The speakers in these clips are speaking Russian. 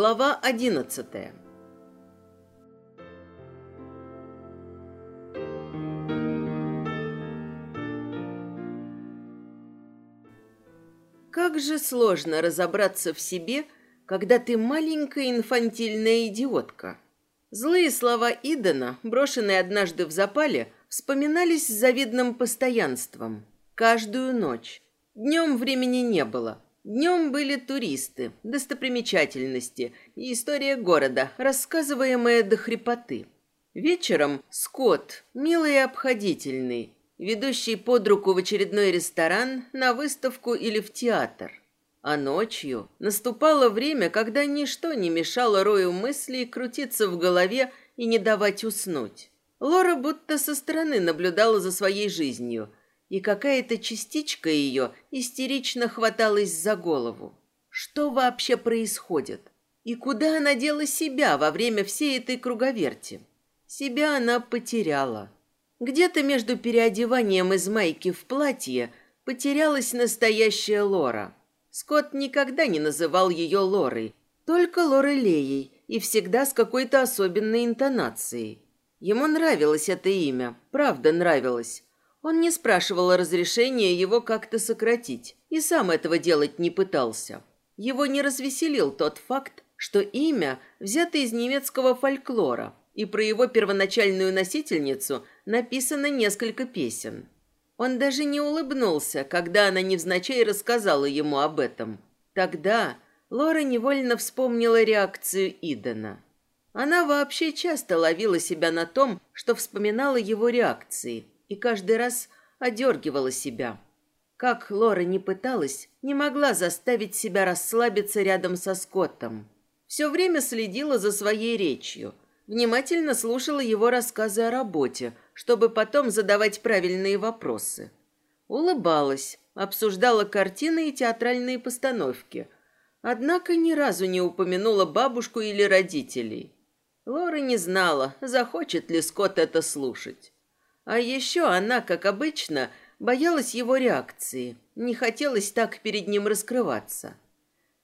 Глава одиннадцатая. Как же сложно разобраться в себе, когда ты маленькая инфантильная идиотка. Злые слова Идена, брошенные однажды в запале, вспоминались с завидным постоянством. Каждую ночь. Днем времени не было. Днем были туристы, достопримечательности и история города, рассказываемая до хрипоты. Вечером Скотт, милый и обходительный, ведущий под руку в очередной ресторан, на выставку или в театр. А ночью наступало время, когда ничто не мешало Рою мыслей крутиться в голове и не давать уснуть. Лора будто со стороны наблюдала за своей жизнью, и какая-то частичка ее истерично хваталась за голову. Что вообще происходит? И куда она дела себя во время всей этой круговерти? Себя она потеряла. Где-то между переодеванием из майки в платье потерялась настоящая Лора. Скотт никогда не называл ее Лорой, только Лорелеей и всегда с какой-то особенной интонацией. Ему нравилось это имя, правда нравилось. Он не спрашивал разрешения его как-то сократить и сам этого делать не пытался. Его не развеселил тот факт, что имя взято из немецкого фольклора, и про его первоначальную носительницу написано несколько песен. Он даже не улыбнулся, когда она невзначай рассказала ему об этом. Тогда Лора невольно вспомнила реакцию Идена. Она вообще часто ловила себя на том, что вспоминала его реакции, и каждый раз одергивала себя. Как Лора не пыталась, не могла заставить себя расслабиться рядом со Скоттом. Все время следила за своей речью, внимательно слушала его рассказы о работе, чтобы потом задавать правильные вопросы. Улыбалась, обсуждала картины и театральные постановки, однако ни разу не упомянула бабушку или родителей. Лора не знала, захочет ли Скотт это слушать. А еще она, как обычно, боялась его реакции, не хотелось так перед ним раскрываться.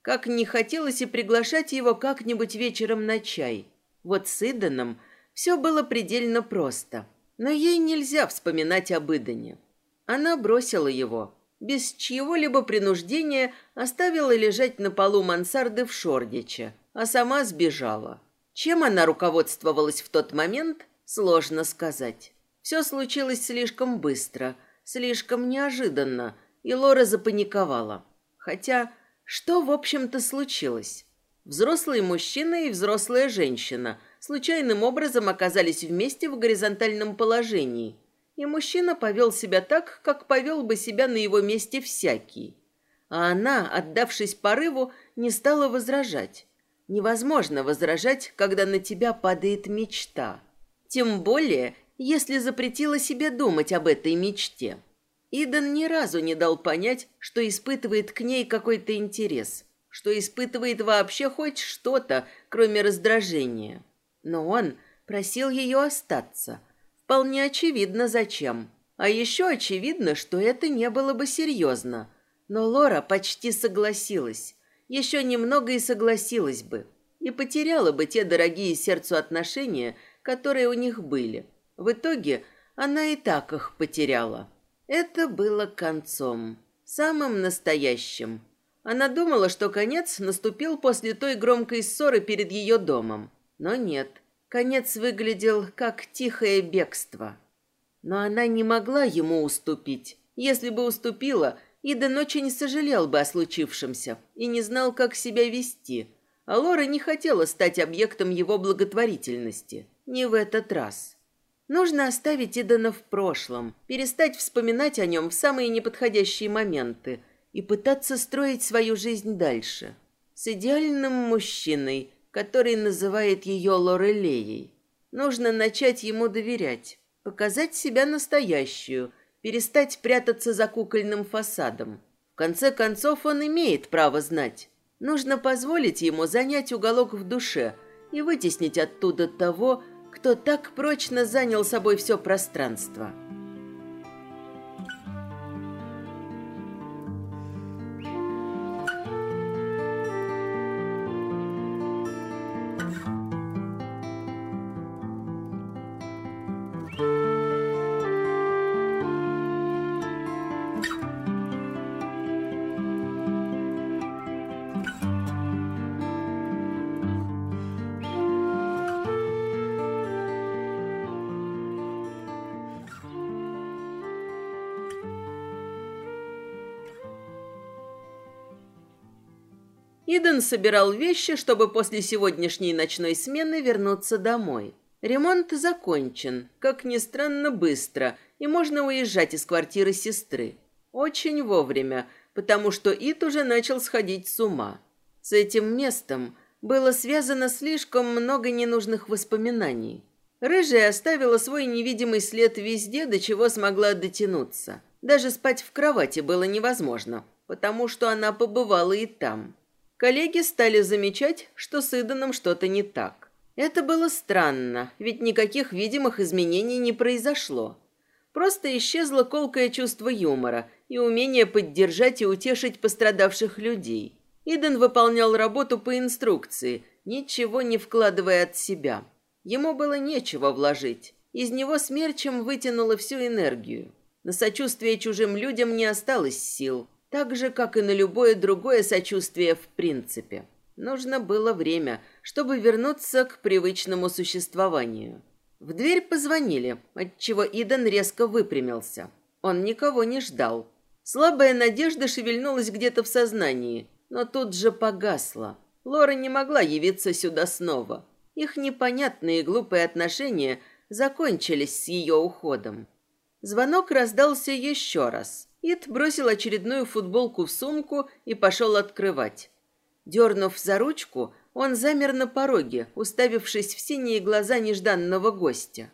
Как не хотелось и приглашать его как-нибудь вечером на чай – вот с Иданом все было предельно просто. Но ей нельзя вспоминать об Идане. Она бросила его. Без чьего-либо принуждения оставила лежать на полу мансарды в Шордиче, а сама сбежала. Чем она руководствовалась в тот момент, сложно сказать. Все случилось слишком быстро, слишком неожиданно, и Лора запаниковала. Хотя, что, в общем-то, случилось? Взрослый мужчина и взрослая женщина случайным образом оказались вместе в горизонтальном положении, и мужчина повел себя так, как повел бы себя на его месте всякий. А она, отдавшись порыву, не стала возражать. Невозможно возражать, когда на тебя падает мечта. Тем более, если запретила себе думать об этой мечте. Идан ни разу не дал понять, что испытывает к ней какой-то интерес что испытывает вообще хоть что-то, кроме раздражения. Но он просил ее остаться. Вполне очевидно, зачем. А еще очевидно, что это не было бы серьезно. Но Лора почти согласилась. Еще немного и согласилась бы. И потеряла бы те дорогие сердцу отношения, которые у них были. В итоге она и так их потеряла. Это было концом. Самым настоящим. Она думала, что конец наступил после той громкой ссоры перед ее домом. Но нет. Конец выглядел как тихое бегство. Но она не могла ему уступить. Если бы уступила, Иден очень сожалел бы о случившемся и не знал, как себя вести. А Лора не хотела стать объектом его благотворительности. Не в этот раз. Нужно оставить Идена в прошлом, перестать вспоминать о нем в самые неподходящие моменты – и пытаться строить свою жизнь дальше. С идеальным мужчиной, который называет ее Лорелеей. Нужно начать ему доверять, показать себя настоящую, перестать прятаться за кукольным фасадом. В конце концов, он имеет право знать. Нужно позволить ему занять уголок в душе и вытеснить оттуда того, кто так прочно занял собой все пространство. Иден собирал вещи, чтобы после сегодняшней ночной смены вернуться домой. Ремонт закончен, как ни странно, быстро, и можно уезжать из квартиры сестры. Очень вовремя, потому что Ид уже начал сходить с ума. С этим местом было связано слишком много ненужных воспоминаний. Рыжая оставила свой невидимый след везде, до чего смогла дотянуться. Даже спать в кровати было невозможно, потому что она побывала и там. Коллеги стали замечать, что с Иданом что-то не так. Это было странно, ведь никаких видимых изменений не произошло. Просто исчезло колкое чувство юмора и умение поддержать и утешить пострадавших людей. Иден выполнял работу по инструкции, ничего не вкладывая от себя. Ему было нечего вложить. Из него смерчем вытянуло всю энергию. На сочувствие чужим людям не осталось сил, так же, как и на любое другое сочувствие в принципе. Нужно было время, чтобы вернуться к привычному существованию. В дверь позвонили, отчего Иден резко выпрямился. Он никого не ждал. Слабая надежда шевельнулась где-то в сознании, но тут же погасла. Лора не могла явиться сюда снова. Их непонятные и глупые отношения закончились с ее уходом. Звонок раздался еще раз. Ид бросил очередную футболку в сумку и пошел открывать. Дернув за ручку, он замер на пороге, уставившись в синие глаза нежданного гостя.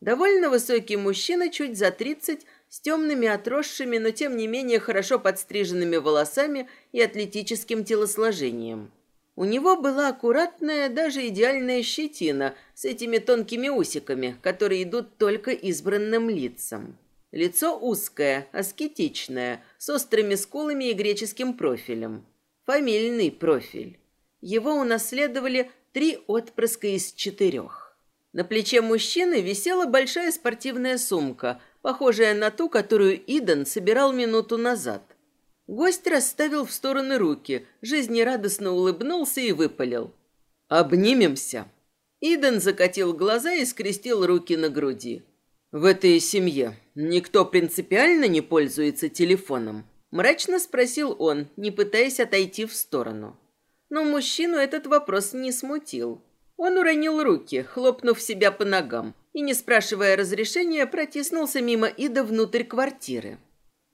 Довольно высокий мужчина, чуть за тридцать, с темными отросшими, но тем не менее хорошо подстриженными волосами и атлетическим телосложением. У него была аккуратная, даже идеальная щетина с этими тонкими усиками, которые идут только избранным лицам. Лицо узкое, аскетичное, с острыми скулами и греческим профилем. Фамильный профиль. Его унаследовали три отпрыска из четырех. На плече мужчины висела большая спортивная сумка, похожая на ту, которую Иден собирал минуту назад. Гость расставил в стороны руки, жизнерадостно улыбнулся и выпалил. «Обнимемся!» Иден закатил глаза и скрестил руки на груди. «В этой семье никто принципиально не пользуется телефоном?» Мрачно спросил он, не пытаясь отойти в сторону. Но мужчину этот вопрос не смутил. Он уронил руки, хлопнув себя по ногам, и, не спрашивая разрешения, протиснулся мимо Ида внутрь квартиры.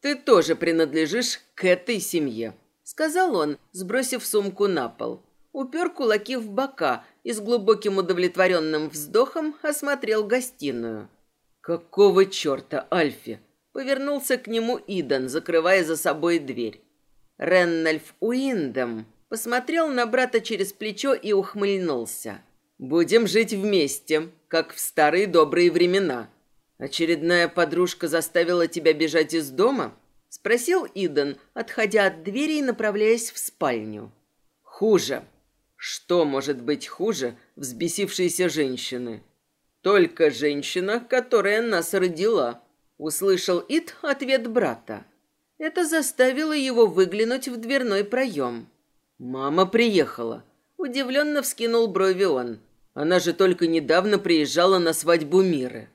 «Ты тоже принадлежишь к этой семье», — сказал он, сбросив сумку на пол. Упер кулаки в бока и с глубоким удовлетворенным вздохом осмотрел гостиную. «Какого черта, Альфи?» Повернулся к нему Идан, закрывая за собой дверь. Реннольф Уиндем посмотрел на брата через плечо и ухмыльнулся. «Будем жить вместе, как в старые добрые времена. Очередная подружка заставила тебя бежать из дома?» Спросил Иден, отходя от двери и направляясь в спальню. «Хуже. Что может быть хуже взбесившейся женщины?» «Только женщина, которая нас родила», Услышал Ит ответ брата. Это заставило его выглянуть в дверной проем. «Мама приехала», — удивленно вскинул брови он. «Она же только недавно приезжала на свадьбу Миры».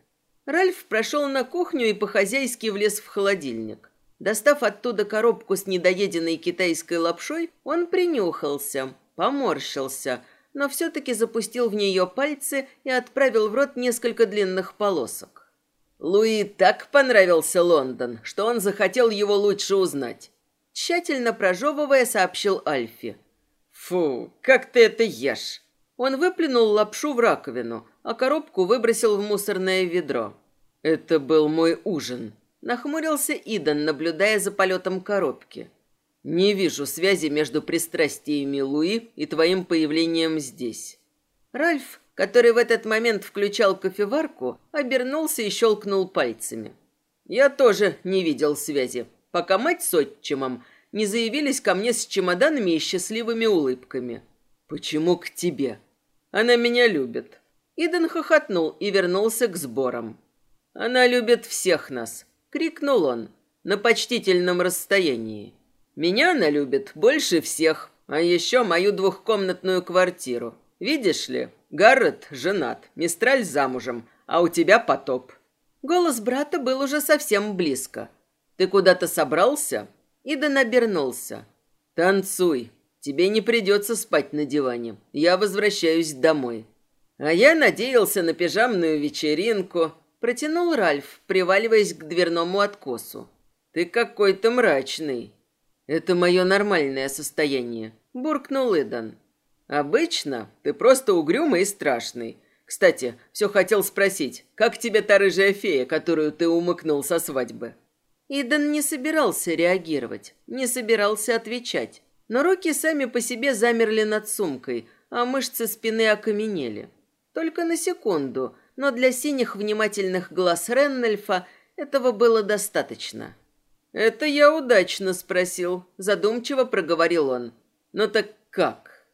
Ральф прошел на кухню и по-хозяйски влез в холодильник. Достав оттуда коробку с недоеденной китайской лапшой, он принюхался, поморщился, но все-таки запустил в нее пальцы и отправил в рот несколько длинных полосок. Луи так понравился Лондон, что он захотел его лучше узнать. Тщательно прожевывая, сообщил Альфи. «Фу, как ты это ешь!» Он выплюнул лапшу в раковину, а коробку выбросил в мусорное ведро. «Это был мой ужин», — нахмурился Идан, наблюдая за полетом коробки. «Не вижу связи между пристрастиями Луи и твоим появлением здесь». Ральф который в этот момент включал кофеварку, обернулся и щелкнул пальцами. Я тоже не видел связи, пока мать с отчимом не заявились ко мне с чемоданами и счастливыми улыбками. «Почему к тебе?» «Она меня любит». Иден хохотнул и вернулся к сборам. «Она любит всех нас», — крикнул он, на почтительном расстоянии. «Меня она любит больше всех, а еще мою двухкомнатную квартиру. Видишь ли, Гаррет женат, Мистраль замужем, а у тебя потоп». Голос брата был уже совсем близко. «Ты куда-то собрался?» Иден обернулся. «Танцуй». тебе не придется спать на диване. Я возвращаюсь домой». «А я надеялся на пижамную вечеринку», — протянул Ральф, приваливаясь к дверному откосу. «Ты какой-то мрачный». «Это мое нормальное состояние», — буркнул Идан. «Обычно ты просто угрюмый и страшный. Кстати, все хотел спросить, как тебе та рыжая фея, которую ты умыкнул со свадьбы?» Идан не собирался реагировать, не собирался отвечать. Но руки сами по себе замерли над сумкой, а мышцы спины окаменели. Только на секунду, но для синих внимательных глаз Реннельфа этого было достаточно. «Это я удачно спросил», — задумчиво проговорил он. «Ну так как?»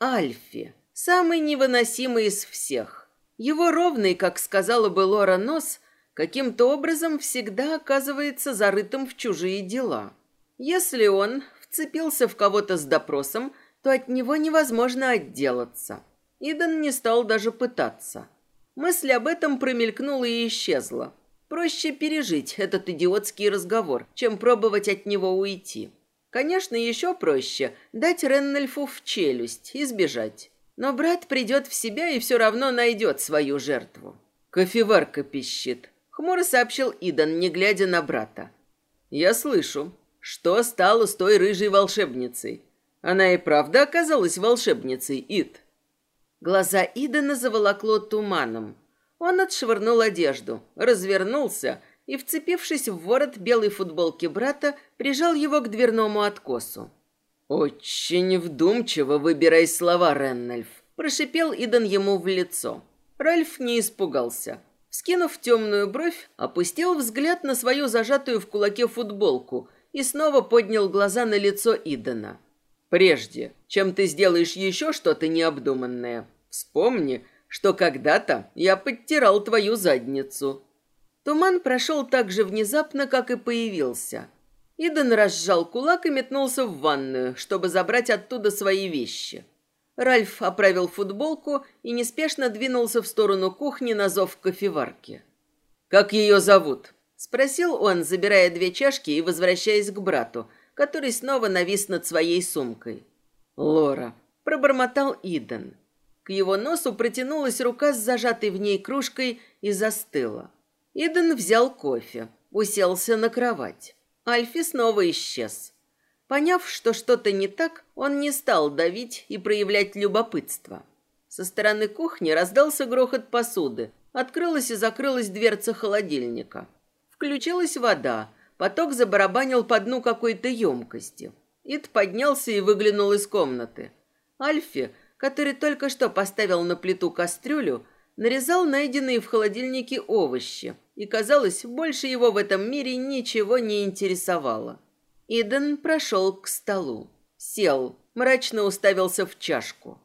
«Альфи. Самый невыносимый из всех. Его ровный, как сказала бы Лора, нос каким-то образом всегда оказывается зарытым в чужие дела. Если он вцепился в кого-то с допросом, то от него невозможно отделаться. Идан не стал даже пытаться. Мысль об этом промелькнула и исчезла. Проще пережить этот идиотский разговор, чем пробовать от него уйти. Конечно, еще проще дать Реннельфу в челюсть и сбежать. Но брат придет в себя и все равно найдет свою жертву. Кофеварка пищит. Хмуро сообщил Идан, не глядя на брата. «Я слышу. Что стало с той рыжей волшебницей? Она и правда оказалась волшебницей, Ид?» Глаза Идана заволокло туманом. Он отшвырнул одежду, развернулся и, вцепившись в ворот белой футболки брата, прижал его к дверному откосу. «Очень вдумчиво выбирай слова, Реннольф», – прошипел Идан ему в лицо. Ральф не испугался. Скинув темную бровь, опустил взгляд на свою зажатую в кулаке футболку и снова поднял глаза на лицо Идана. «Прежде, чем ты сделаешь еще что-то необдуманное, вспомни, что когда-то я подтирал твою задницу». Туман прошел так же внезапно, как и появился. Иден разжал кулак и метнулся в ванную, чтобы забрать оттуда свои вещи. Ральф оправил футболку и неспешно двинулся в сторону кухни на зов кофеварки. «Как ее зовут?» – спросил он, забирая две чашки и возвращаясь к брату, который снова навис над своей сумкой. «Лора», – пробормотал Иден. К его носу протянулась рука с зажатой в ней кружкой и застыла. Иден взял кофе, уселся на кровать. Альфи снова исчез. Поняв, что что-то не так, он не стал давить и проявлять любопытство. Со стороны кухни раздался грохот посуды. Открылась и закрылась дверца холодильника. Включилась вода. Поток забарабанил по дну какой-то емкости. Ид поднялся и выглянул из комнаты. Альфи который только что поставил на плиту кастрюлю, нарезал найденные в холодильнике овощи, и, казалось, больше его в этом мире ничего не интересовало. Иден прошел к столу, сел, мрачно уставился в чашку.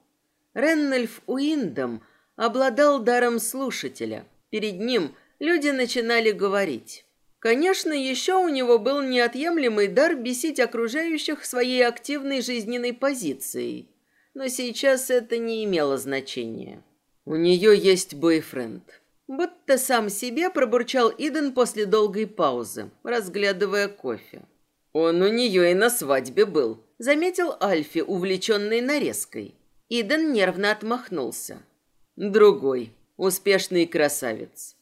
Реннельф Уиндом обладал даром слушателя. Перед ним люди начинали говорить. Конечно, еще у него был неотъемлемый дар бесить окружающих своей активной жизненной позицией – но сейчас это не имело значения. У нее есть бойфренд. Будто сам себе пробурчал Иден после долгой паузы, разглядывая кофе. Он у нее и на свадьбе был, заметил Альфи, увлеченный нарезкой. Иден нервно отмахнулся. Другой, успешный красавец.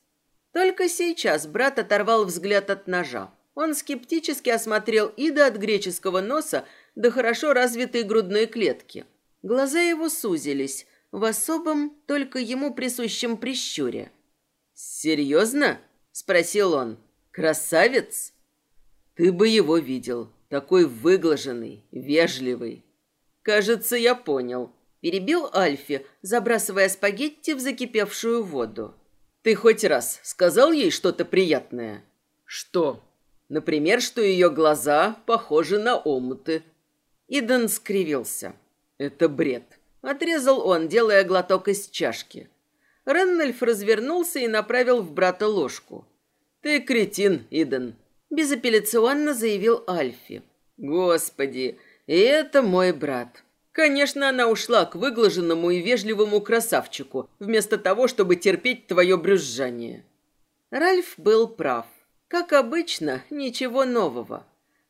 Только сейчас брат оторвал взгляд от ножа. Он скептически осмотрел Ида от греческого носа до хорошо развитой грудной клетки – Глаза его сузились в особом, только ему присущем прищуре. «Серьезно?» – спросил он. «Красавец?» «Ты бы его видел. Такой выглаженный, вежливый». «Кажется, я понял», – перебил Альфи, забрасывая спагетти в закипевшую воду. «Ты хоть раз сказал ей что-то приятное?» «Что?» «Например, что ее глаза похожи на омуты». Иден скривился. Это бред. Отрезал он, делая глоток из чашки. Реннельф развернулся и направил в брата ложку. «Ты кретин, Иден», – безапелляционно заявил Альфи. «Господи, и это мой брат». Конечно, она ушла к выглаженному и вежливому красавчику, вместо того, чтобы терпеть твое брюзжание. Ральф был прав. Как обычно, ничего нового.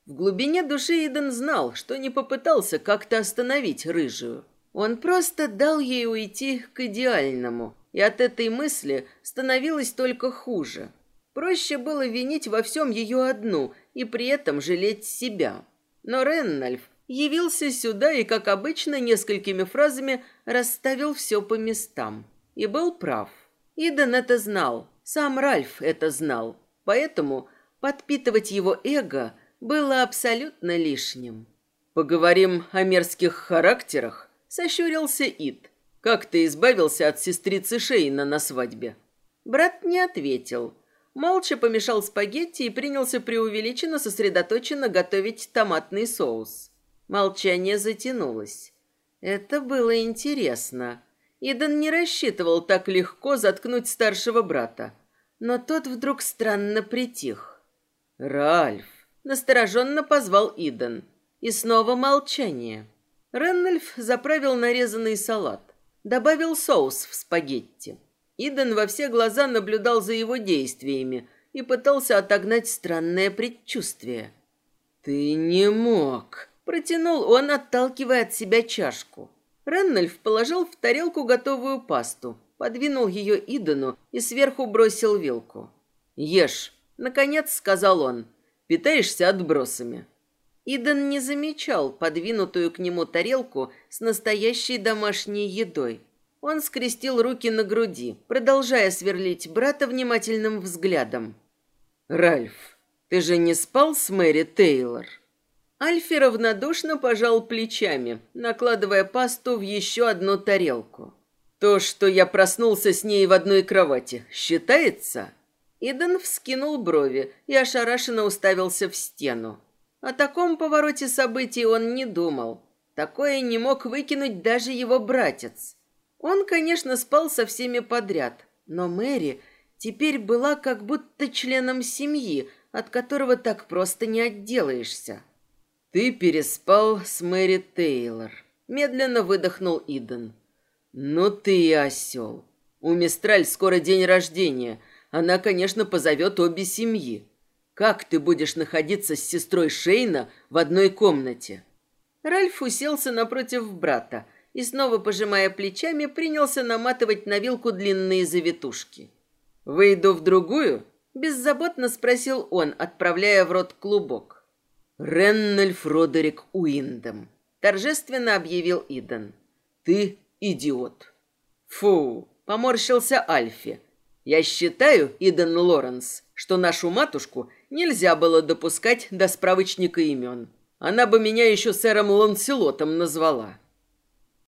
В глубине души Иден знал, что не попытался как-то остановить рыжую. Он просто дал ей уйти к идеальному, и от этой мысли становилось только хуже. Проще было винить во всем ее одну и при этом жалеть себя. Но Реннальф явился сюда и, как обычно, несколькими фразами расставил все по местам. И был прав. Иден это знал, сам Ральф это знал. Поэтому подпитывать его эго было абсолютно лишним. «Поговорим о мерзких характерах», — сощурился Ид. «Как ты избавился от сестрицы Шейна на свадьбе?» Брат не ответил. Молча помешал спагетти и принялся преувеличенно сосредоточенно готовить томатный соус. Молчание затянулось. Это было интересно. Иден не рассчитывал так легко заткнуть старшего брата. Но тот вдруг странно притих. «Ральф!» — настороженно позвал Иден. И снова молчание. Реннельф заправил нарезанный салат. Добавил соус в спагетти. Иден во все глаза наблюдал за его действиями и пытался отогнать странное предчувствие. «Ты не мог!» Протянул он, отталкивая от себя чашку. Реннольф положил в тарелку готовую пасту, подвинул ее Идану и сверху бросил вилку. «Ешь», — наконец сказал он, — «питаешься отбросами». Идан не замечал подвинутую к нему тарелку с настоящей домашней едой. Он скрестил руки на груди, продолжая сверлить брата внимательным взглядом. «Ральф, ты же не спал с Мэри Тейлор?» Альфи равнодушно пожал плечами, накладывая пасту в еще одну тарелку. «То, что я проснулся с ней в одной кровати, считается?» Иден вскинул брови и ошарашенно уставился в стену. О таком повороте событий он не думал. Такое не мог выкинуть даже его братец. Он, конечно, спал со всеми подряд, но Мэри теперь была как будто членом семьи, от которого так просто не отделаешься. «Ты переспал с Мэри Тейлор», — медленно выдохнул Иден. «Ну ты и осел. У Мистраль скоро день рождения. Она, конечно, позовет обе семьи. Как ты будешь находиться с сестрой Шейна в одной комнате?» Ральф уселся напротив брата и, снова пожимая плечами, принялся наматывать на вилку длинные завитушки. «Выйду в другую?» – беззаботно спросил он, отправляя в рот клубок. Реннельф Родерик Уиндом, торжественно объявил Иден. Ты идиот. Фу, поморщился Альфи. Я считаю, Иден Лоренс, что нашу матушку нельзя было допускать до справочника имен. Она бы меня еще сэром Ланселотом назвала.